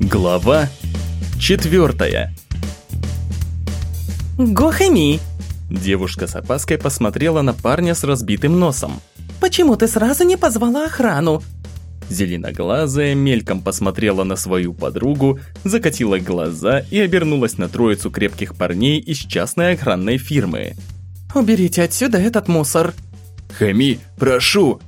Глава четвертая. Гохами! Девушка с опаской посмотрела на парня с разбитым носом. Почему ты сразу не позвала охрану? Зеленоглазая мельком посмотрела на свою подругу, закатила глаза и обернулась на троицу крепких парней из частной охранной фирмы. Уберите отсюда этот мусор. «Хами, прошу!»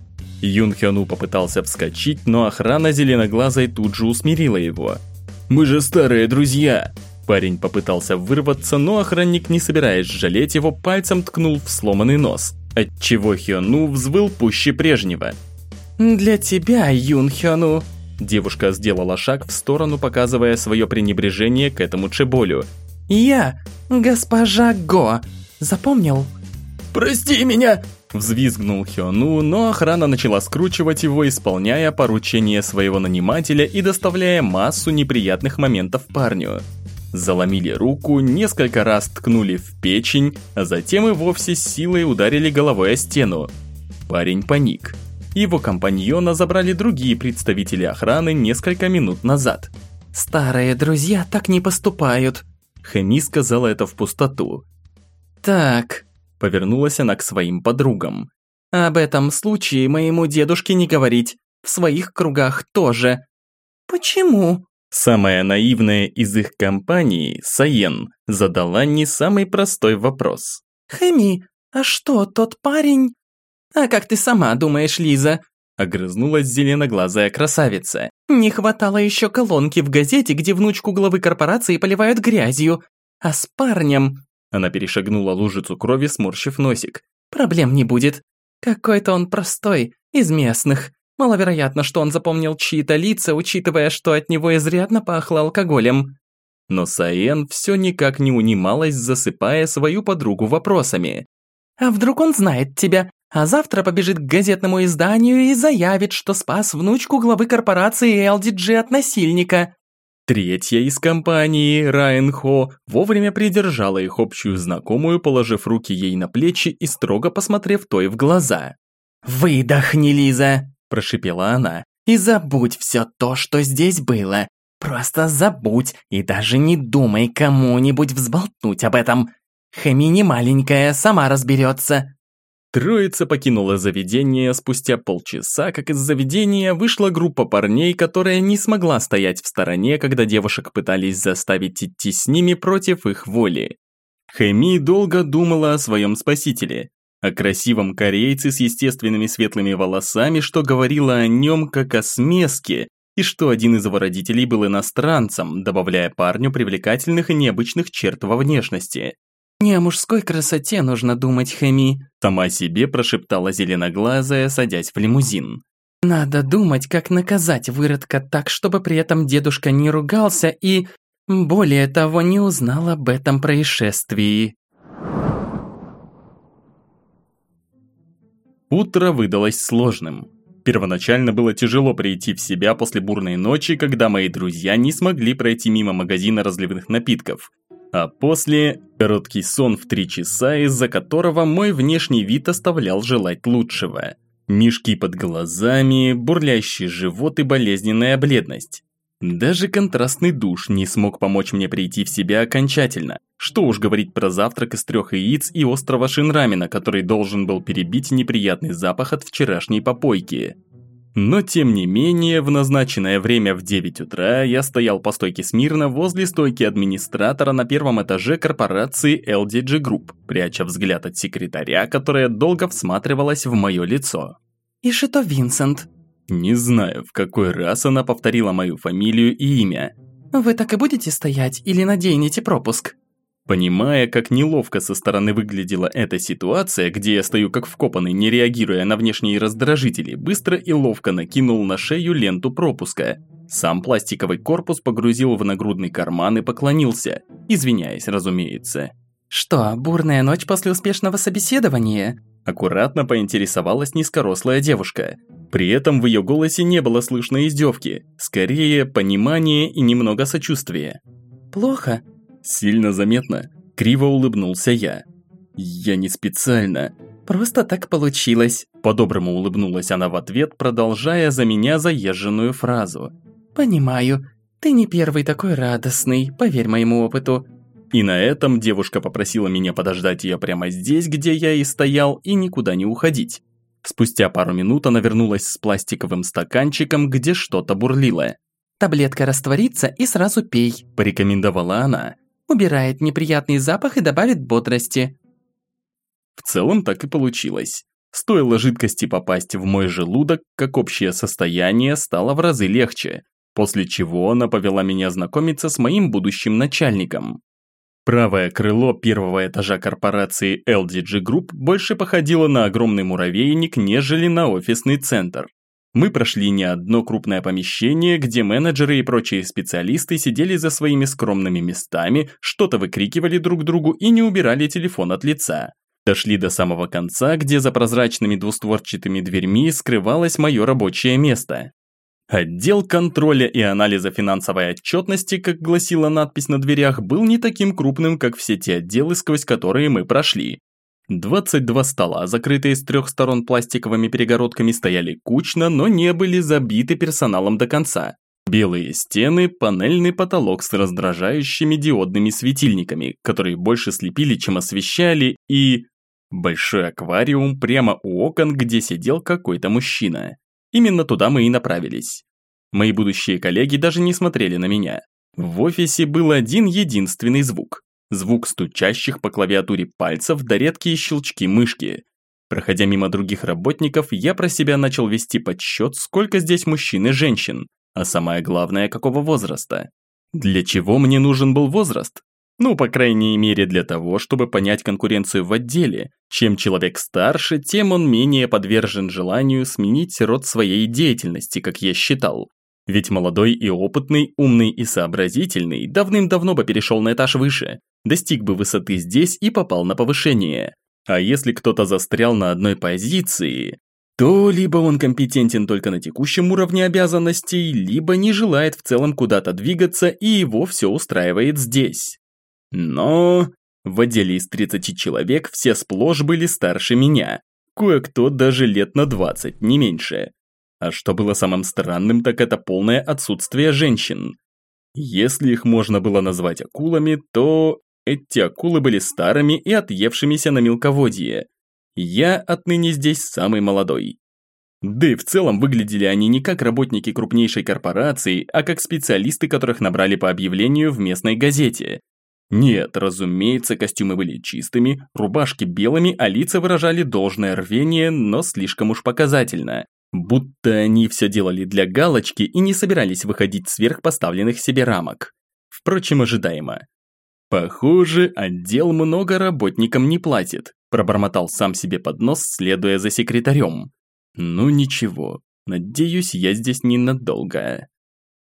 Юн Хёну попытался вскочить, но охрана зеленоглазой тут же усмирила его. «Мы же старые друзья!» Парень попытался вырваться, но охранник, не собираясь жалеть его, пальцем ткнул в сломанный нос, отчего Хёну взвыл пуще прежнего. Для тебя, Юн Хёну. Девушка сделала шаг в сторону, показывая свое пренебрежение к этому чеболю. Я, госпожа Го. Запомнил? «Прости меня!» Взвизгнул Хёну, но охрана начала скручивать его, исполняя поручение своего нанимателя и доставляя массу неприятных моментов парню. Заломили руку, несколько раз ткнули в печень, а затем и вовсе силой ударили головой о стену. Парень паник. Его компаньона забрали другие представители охраны несколько минут назад. «Старые друзья так не поступают», Хэми сказала это в пустоту. «Так, Повернулась она к своим подругам. Об этом случае моему дедушке не говорить. В своих кругах тоже. Почему? Самая наивная из их компании, Саен, задала не самый простой вопрос. Хэми, а что, тот парень? А как ты сама думаешь, Лиза? Огрызнулась зеленоглазая красавица. Не хватало еще колонки в газете, где внучку главы корпорации поливают грязью. А с парнем она перешагнула лужицу крови, сморщив носик. «Проблем не будет. Какой-то он простой, из местных. Маловероятно, что он запомнил чьи-то лица, учитывая, что от него изрядно пахло алкоголем». Но Саен все никак не унималась, засыпая свою подругу вопросами. «А вдруг он знает тебя, а завтра побежит к газетному изданию и заявит, что спас внучку главы корпорации LDG от насильника?» Третья из компании, Райан Хо, вовремя придержала их общую знакомую, положив руки ей на плечи и строго посмотрев той в глаза. «Выдохни, Лиза!» – прошипела она. «И забудь все то, что здесь было. Просто забудь и даже не думай кому-нибудь взболтнуть об этом. Хэми не маленькая, сама разберется. Троица покинула заведение спустя полчаса, как из заведения вышла группа парней, которая не смогла стоять в стороне, когда девушек пытались заставить идти с ними против их воли. Хэми долго думала о своем спасителе, о красивом корейце с естественными светлыми волосами, что говорило о нем как о смеске, и что один из его родителей был иностранцем, добавляя парню привлекательных и необычных черт во внешности. «Не о мужской красоте нужно думать, Хэми», сама себе прошептала зеленоглазая, садясь в лимузин. «Надо думать, как наказать выродка так, чтобы при этом дедушка не ругался и, более того, не узнал об этом происшествии». Утро выдалось сложным. Первоначально было тяжело прийти в себя после бурной ночи, когда мои друзья не смогли пройти мимо магазина разливных напитков – а после – короткий сон в три часа, из-за которого мой внешний вид оставлял желать лучшего. Мешки под глазами, бурлящий живот и болезненная бледность. Даже контрастный душ не смог помочь мне прийти в себя окончательно. Что уж говорить про завтрак из трех яиц и острого шинрамена, который должен был перебить неприятный запах от вчерашней попойки. Но тем не менее, в назначенное время в 9 утра я стоял по стойке смирно возле стойки администратора на первом этаже корпорации LDG Group, пряча взгляд от секретаря, которая долго всматривалась в мое лицо. «И что, Винсент?» Не знаю, в какой раз она повторила мою фамилию и имя. «Вы так и будете стоять или наденете пропуск?» Понимая, как неловко со стороны выглядела эта ситуация, где я стою как вкопанный, не реагируя на внешние раздражители, быстро и ловко накинул на шею ленту пропуска. Сам пластиковый корпус погрузил в нагрудный карман и поклонился, извиняясь, разумеется. «Что, бурная ночь после успешного собеседования?» Аккуратно поинтересовалась низкорослая девушка. При этом в ее голосе не было слышно издевки, скорее понимание и немного сочувствия. «Плохо?» Сильно заметно. Криво улыбнулся я. Я не специально. Просто так получилось. По-доброму улыбнулась она в ответ, продолжая за меня заезженную фразу. Понимаю. Ты не первый такой радостный, поверь моему опыту. И на этом девушка попросила меня подождать ее прямо здесь, где я и стоял, и никуда не уходить. Спустя пару минут она вернулась с пластиковым стаканчиком, где что-то бурлило. «Таблетка растворится и сразу пей», – порекомендовала она. «Убирает неприятный запах и добавит бодрости». В целом так и получилось. Стоило жидкости попасть в мой желудок, как общее состояние стало в разы легче, после чего она повела меня знакомиться с моим будущим начальником. Правое крыло первого этажа корпорации LDG Group больше походило на огромный муравейник, нежели на офисный центр. Мы прошли не одно крупное помещение, где менеджеры и прочие специалисты сидели за своими скромными местами, что-то выкрикивали друг другу и не убирали телефон от лица. Дошли до самого конца, где за прозрачными двустворчатыми дверьми скрывалось мое рабочее место. Отдел контроля и анализа финансовой отчетности, как гласила надпись на дверях, был не таким крупным, как все те отделы, сквозь которые мы прошли. 22 стола, закрытые с трех сторон пластиковыми перегородками, стояли кучно, но не были забиты персоналом до конца. Белые стены, панельный потолок с раздражающими диодными светильниками, которые больше слепили, чем освещали, и... Большой аквариум прямо у окон, где сидел какой-то мужчина. Именно туда мы и направились. Мои будущие коллеги даже не смотрели на меня. В офисе был один единственный звук. Звук стучащих по клавиатуре пальцев да редкие щелчки мышки. Проходя мимо других работников, я про себя начал вести подсчет, сколько здесь мужчин и женщин, а самое главное, какого возраста. Для чего мне нужен был возраст? Ну, по крайней мере, для того, чтобы понять конкуренцию в отделе. Чем человек старше, тем он менее подвержен желанию сменить род своей деятельности, как я считал. Ведь молодой и опытный, умный и сообразительный давным-давно бы перешел на этаж выше, достиг бы высоты здесь и попал на повышение. А если кто-то застрял на одной позиции, то либо он компетентен только на текущем уровне обязанностей, либо не желает в целом куда-то двигаться и его все устраивает здесь. Но в отделе из 30 человек все сплошь были старше меня. Кое-кто даже лет на 20, не меньше. А что было самым странным, так это полное отсутствие женщин. Если их можно было назвать акулами, то эти акулы были старыми и отъевшимися на мелководье. Я отныне здесь самый молодой. Да и в целом выглядели они не как работники крупнейшей корпорации, а как специалисты, которых набрали по объявлению в местной газете. Нет, разумеется, костюмы были чистыми, рубашки белыми, а лица выражали должное рвение, но слишком уж показательно. Будто они все делали для галочки и не собирались выходить сверх поставленных себе рамок. Впрочем, ожидаемо. «Похоже, отдел много работникам не платит», пробормотал сам себе под нос, следуя за секретарем. «Ну ничего, надеюсь, я здесь ненадолго».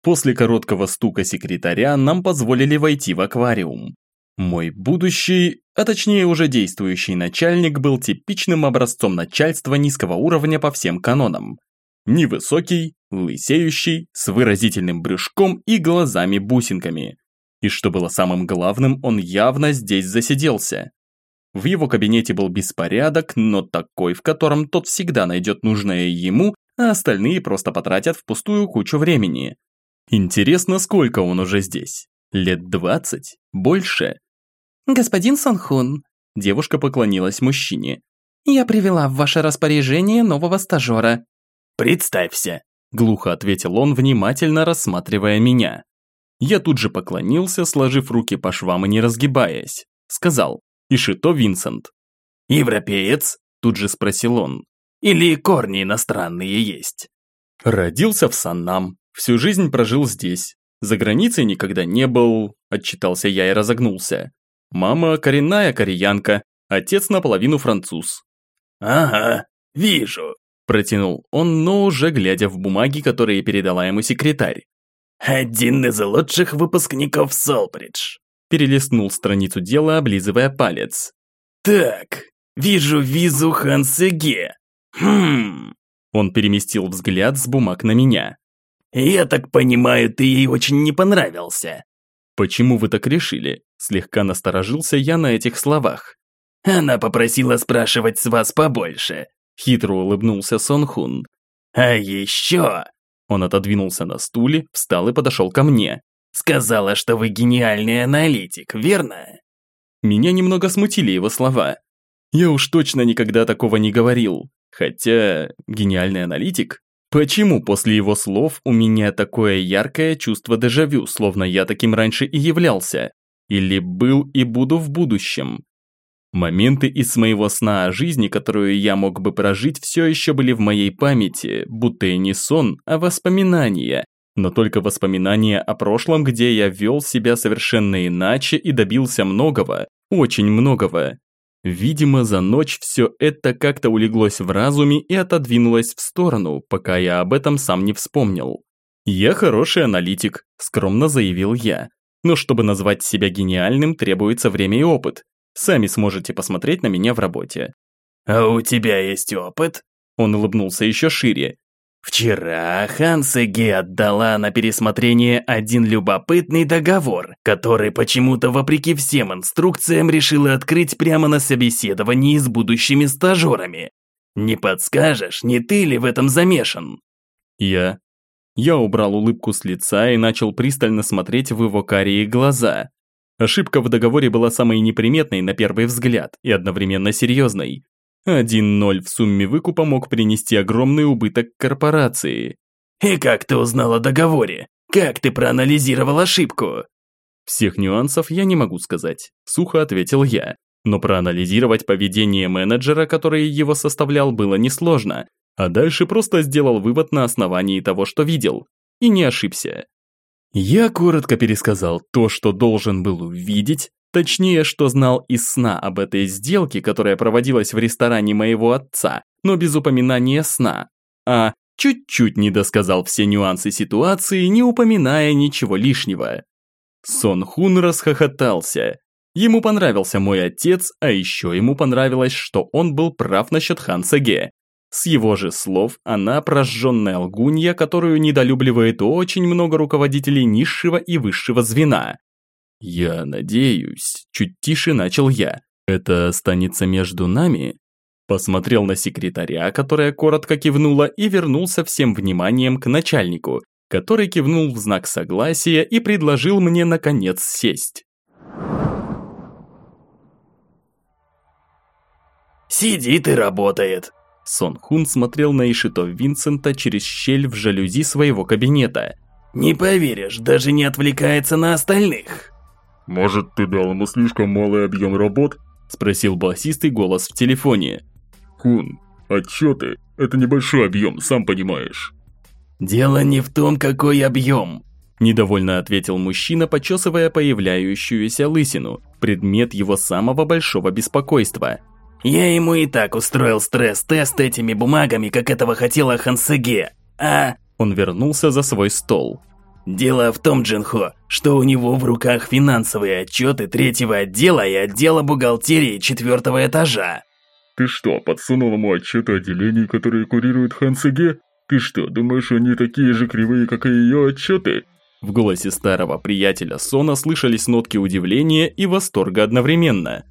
После короткого стука секретаря нам позволили войти в аквариум. Мой будущий, а точнее уже действующий начальник был типичным образцом начальства низкого уровня по всем канонам. Невысокий, лысеющий, с выразительным брюшком и глазами-бусинками. И что было самым главным, он явно здесь засиделся. В его кабинете был беспорядок, но такой, в котором тот всегда найдет нужное ему, а остальные просто потратят впустую кучу времени. Интересно, сколько он уже здесь? Лет двадцать? Больше? «Господин Сонхун», – девушка поклонилась мужчине, – «я привела в ваше распоряжение нового стажера». «Представься», – глухо ответил он, внимательно рассматривая меня. Я тут же поклонился, сложив руки по швам и не разгибаясь. Сказал, Ишито Винсент. «Европеец?» – тут же спросил он. «Или корни иностранные есть?» Родился в Саннам, Всю жизнь прожил здесь. За границей никогда не был, отчитался я и разогнулся. Мама коренная кореянка, отец наполовину француз. Ага, вижу, протянул он, но уже глядя в бумаги, которые передала ему секретарь. «Один из лучших выпускников Солбридж», перелистнул страницу дела, облизывая палец. «Так, вижу визу Хансеге. Хм...» Он переместил взгляд с бумаг на меня. «Я так понимаю, ты ей очень не понравился». «Почему вы так решили?» Слегка насторожился я на этих словах. «Она попросила спрашивать с вас побольше», хитро улыбнулся Сон Хун. «А еще...» Он отодвинулся на стуле, встал и подошел ко мне. Сказала, что вы гениальный аналитик, верно? Меня немного смутили его слова. Я уж точно никогда такого не говорил. Хотя, гениальный аналитик? Почему после его слов у меня такое яркое чувство дежавю, словно я таким раньше и являлся? Или был и буду в будущем? Моменты из моего сна о жизни, которую я мог бы прожить, все еще были в моей памяти, будто и не сон, а воспоминания. Но только воспоминания о прошлом, где я вел себя совершенно иначе и добился многого, очень многого. Видимо, за ночь все это как-то улеглось в разуме и отодвинулось в сторону, пока я об этом сам не вспомнил. «Я хороший аналитик», – скромно заявил я. «Но чтобы назвать себя гениальным, требуется время и опыт. Сами сможете посмотреть на меня в работе». «А у тебя есть опыт?» Он улыбнулся еще шире. Вчера Хансеге отдала на пересмотрение один любопытный договор, который почему-то вопреки всем инструкциям решила открыть прямо на собеседовании с будущими стажерами. Не подскажешь, не ты ли в этом замешан? Я. Я убрал улыбку с лица и начал пристально смотреть в его карие глаза. Ошибка в договоре была самой неприметной на первый взгляд и одновременно серьезной. Один ноль в сумме выкупа мог принести огромный убыток корпорации. «И как ты узнал о договоре? Как ты проанализировал ошибку?» «Всех нюансов я не могу сказать», – сухо ответил я. Но проанализировать поведение менеджера, который его составлял, было несложно, а дальше просто сделал вывод на основании того, что видел. И не ошибся. Я коротко пересказал то, что должен был увидеть, Точнее, что знал из сна об этой сделке, которая проводилась в ресторане моего отца, но без упоминания сна. А чуть-чуть не досказал все нюансы ситуации, не упоминая ничего лишнего. Сон Хун расхохотался. Ему понравился мой отец, а еще ему понравилось, что он был прав насчет Хан Саге. С его же слов, она прожженная лгунья, которую недолюбливает очень много руководителей низшего и высшего звена. «Я надеюсь», – чуть тише начал я. «Это останется между нами?» Посмотрел на секретаря, которая коротко кивнула, и вернулся всем вниманием к начальнику, который кивнул в знак согласия и предложил мне, наконец, сесть. «Сидит и работает», Сон Хун смотрел на Ишито Винсента через щель в жалюзи своего кабинета. «Не поверишь, даже не отвлекается на остальных». «Может, ты дал ему слишком малый объем работ?» – спросил басистый голос в телефоне. «Хун, отчеты – это небольшой объем, сам понимаешь». «Дело не в том, какой объем», – недовольно ответил мужчина, почесывая появляющуюся лысину, предмет его самого большого беспокойства. «Я ему и так устроил стресс-тест этими бумагами, как этого хотела Хансеге, а...» Он вернулся за свой стол. Дело в том, Джинхо, что у него в руках финансовые отчеты третьего отдела и отдела бухгалтерии четвертого этажа. Ты что, подсунул ему отчеты отделений, которые курирует Хансеге? Ты что, думаешь, они такие же кривые, как и ее отчеты? В голосе старого приятеля Сона слышались нотки удивления и восторга одновременно.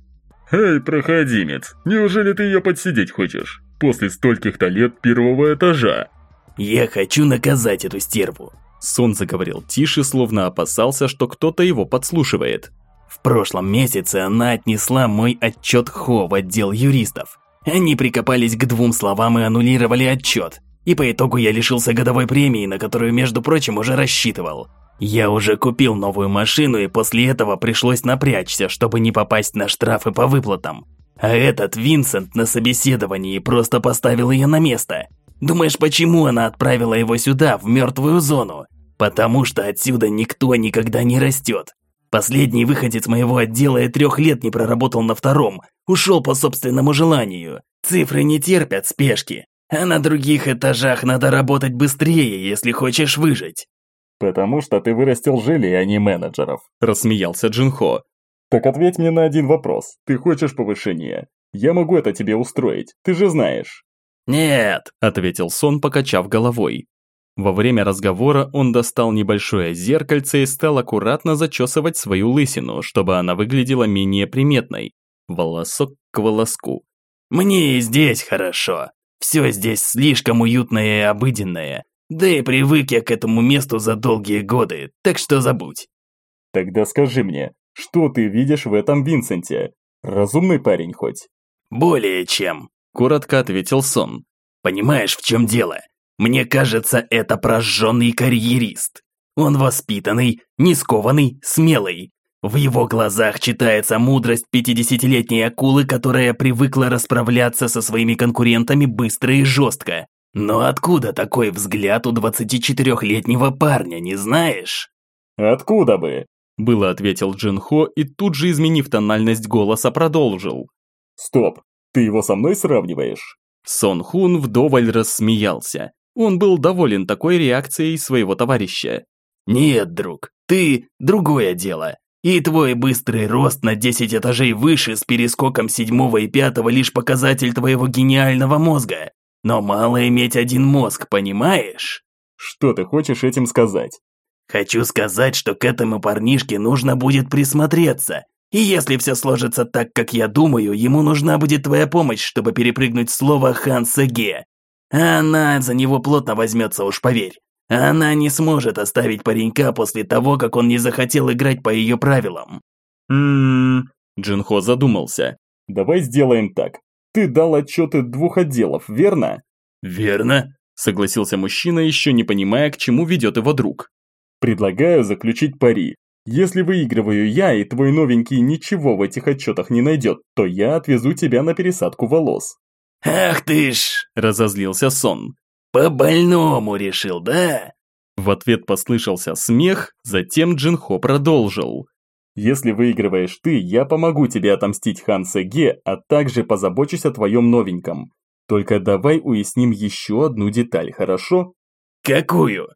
«Эй, проходимец, неужели ты ее подсидеть хочешь? После стольких-то лет первого этажа?» «Я хочу наказать эту стерву. Сон заговорил тише, словно опасался, что кто-то его подслушивает. В прошлом месяце она отнесла мой отчет Хо в отдел юристов. Они прикопались к двум словам и аннулировали отчет. И по итогу я лишился годовой премии, на которую, между прочим, уже рассчитывал. Я уже купил новую машину, и после этого пришлось напрячься, чтобы не попасть на штрафы по выплатам. А этот Винсент на собеседовании просто поставил ее на место. Думаешь, почему она отправила его сюда, в мертвую зону? Потому что отсюда никто никогда не растет. Последний выходец моего отдела и трех лет не проработал на втором, ушел по собственному желанию. Цифры не терпят спешки, а на других этажах надо работать быстрее, если хочешь выжить. «Потому что ты вырастил желе, а не менеджеров», – рассмеялся Джинхо. «Так ответь мне на один вопрос. Ты хочешь повышения? Я могу это тебе устроить, ты же знаешь». «Нет», – ответил Сон, покачав головой. Во время разговора он достал небольшое зеркальце и стал аккуратно зачесывать свою лысину, чтобы она выглядела менее приметной. Волосок к волоску. «Мне и здесь хорошо. Все здесь слишком уютное и обыденное. Да и привык я к этому месту за долгие годы, так что забудь. Тогда скажи мне, что ты видишь в этом Винсенте? Разумный парень хоть?» «Более чем», – коротко ответил Сон. «Понимаешь, в чем дело? Мне кажется, это прожженный карьерист. Он воспитанный, не скованный, смелый. В его глазах читается мудрость пятидесятилетней акулы, которая привыкла расправляться со своими конкурентами быстро и жестко. Но откуда такой взгляд у 24-летнего парня, не знаешь? Откуда бы? Было ответил Джин Хо и тут же, изменив тональность голоса, продолжил. Стоп, ты его со мной сравниваешь? Сон Хун вдоволь рассмеялся. Он был доволен такой реакцией своего товарища. «Нет, друг, ты – другое дело. И твой быстрый рост на 10 этажей выше с перескоком седьмого и пятого лишь показатель твоего гениального мозга. Но мало иметь один мозг, понимаешь? Что ты хочешь этим сказать? Хочу сказать, что к этому парнишке нужно будет присмотреться. И если все сложится так, как я думаю, ему нужна будет твоя помощь, чтобы перепрыгнуть слово Ханса Ге. А она за него плотно возьмется, уж поверь. Она не сможет оставить паренька после того, как он не захотел играть по ее правилам. Ммм, Джинхо задумался. Давай сделаем так. Ты дал отчеты двух отделов, верно? Верно, согласился мужчина, еще не понимая, к чему ведет его друг. Предлагаю заключить пари. Если выигрываю я, и твой новенький ничего в этих отчетах не найдет, то я отвезу тебя на пересадку волос. Ах ты ж, разозлился Сон. «По-больному решил, да?» В ответ послышался смех, затем Джинхо продолжил. «Если выигрываешь ты, я помогу тебе отомстить Хан Сэге, а также позабочусь о твоем новеньком. Только давай уясним еще одну деталь, хорошо?» «Какую?»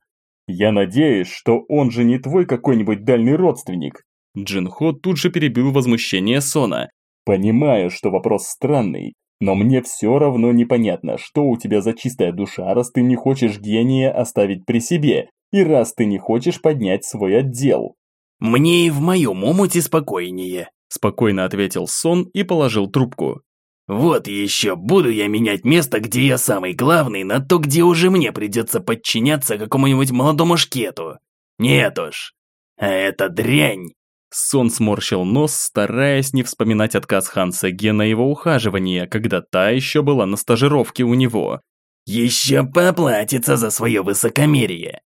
«Я надеюсь, что он же не твой какой-нибудь дальний родственник». Джинхо тут же перебил возмущение Сона. «Понимаю, что вопрос странный, но мне все равно непонятно, что у тебя за чистая душа, раз ты не хочешь гения оставить при себе, и раз ты не хочешь поднять свой отдел. «Мне и в моем омуте спокойнее», – спокойно ответил Сон и положил трубку. «Вот еще буду я менять место, где я самый главный, на то, где уже мне придется подчиняться какому-нибудь молодому шкету. Нет уж. А эта дрянь Сон сморщил нос, стараясь не вспоминать отказ Ханса Ге на его ухаживание, когда та еще была на стажировке у него. «Еще поплатится за свое высокомерие!»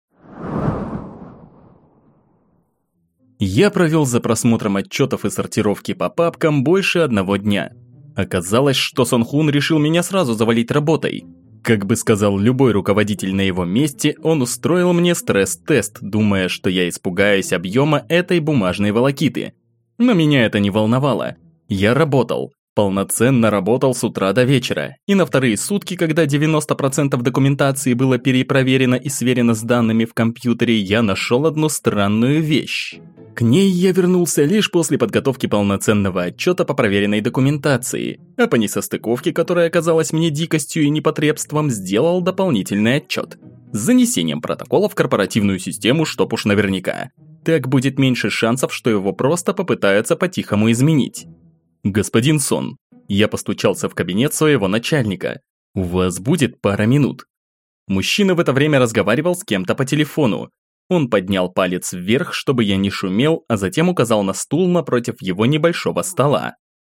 Я провел за просмотром отчетов и сортировки по папкам больше одного дня. Оказалось, что Сон Хун решил меня сразу завалить работой – как бы сказал любой руководитель на его месте, он устроил мне стресс-тест, думая, что я испугаюсь объема этой бумажной волокиты. Но меня это не волновало. Я работал. Полноценно работал с утра до вечера. И на вторые сутки, когда 90% документации было перепроверено и сверено с данными в компьютере, я нашел одну странную вещь. К ней я вернулся лишь после подготовки полноценного отчета по проверенной документации, а по несостыковке, которая оказалась мне дикостью и непотребством, сделал дополнительный отчет. С занесением протокола в корпоративную систему, чтоб уж наверняка. Так будет меньше шансов, что его просто попытаются по-тихому изменить. «Господин Сон, я постучался в кабинет своего начальника. У вас будет пара минут». Мужчина в это время разговаривал с кем-то по телефону, он поднял палец вверх, чтобы я не шумел, а затем указал на стул напротив его небольшого стола.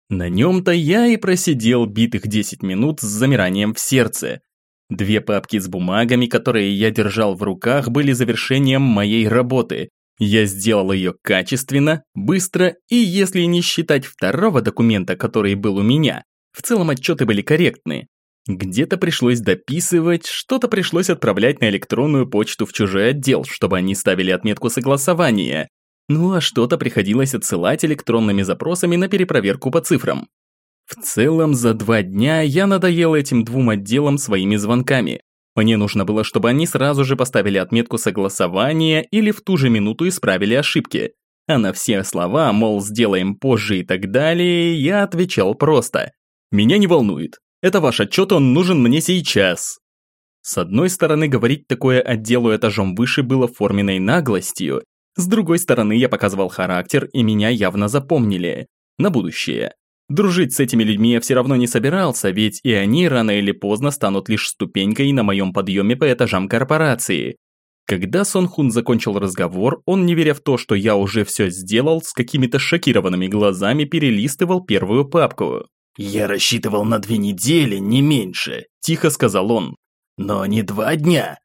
На нем-то я и просидел битых 10 минут с замиранием в сердце. Две папки с бумагами, которые я держал в руках, были завершением моей работы. Я сделал ее качественно, быстро и, если не считать второго документа, который был у меня, в целом отчеты были корректны. Где-то пришлось дописывать, что-то пришлось отправлять на электронную почту в чужой отдел, чтобы они ставили отметку согласования. Ну а что-то приходилось отсылать электронными запросами на перепроверку по цифрам. В целом, за два дня я надоел этим двум отделам своими звонками. Мне нужно было, чтобы они сразу же поставили отметку согласования или в ту же минуту исправили ошибки. А на все слова, мол, сделаем позже и так далее, я отвечал просто. Меня не волнует. Это ваш отчет, он нужен мне сейчас. С одной стороны, говорить такое отделу этажом выше было форменной наглостью. С другой стороны, я показывал характер, и меня явно запомнили. На будущее. Дружить с этими людьми я все равно не собирался, ведь и они рано или поздно станут лишь ступенькой на моем подъеме по этажам корпорации. Когда Сон Хун закончил разговор, он, не веря в то, что я уже все сделал, с какими-то шокированными глазами перелистывал первую папку. «Я рассчитывал на две недели, не меньше», – тихо сказал он. «Но не два дня».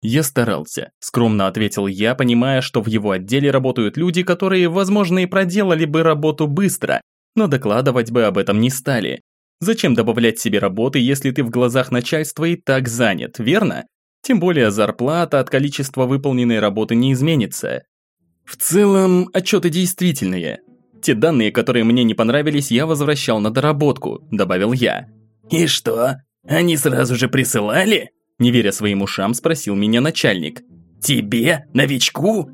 «Я старался», – скромно ответил я, понимая, что в его отделе работают люди, которые, возможно, и проделали бы работу быстро, но докладывать бы об этом не стали. Зачем добавлять себе работы, если ты в глазах начальства и так занят, верно? Тем более зарплата от количества выполненной работы не изменится. В целом, отчеты действительные. Те данные, которые мне не понравились, я возвращал на доработку, добавил я. «И что? Они сразу же присылали?» Не веря своим ушам, спросил меня начальник. «Тебе? Новичку?»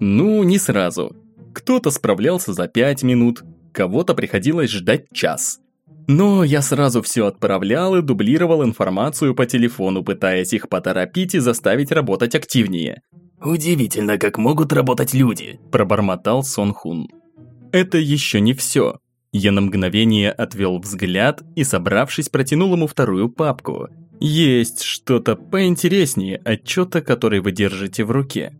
Ну, не сразу. Кто-то справлялся за пять минут, кого-то приходилось ждать час. Но я сразу все отправлял и дублировал информацию по телефону, пытаясь их поторопить и заставить работать активнее. «Удивительно, как могут работать люди», – пробормотал Сон Хун. Это еще не все. Я на мгновение отвел взгляд и, собравшись, протянул ему вторую папку. Есть что-то поинтереснее отчета, который вы держите в руке.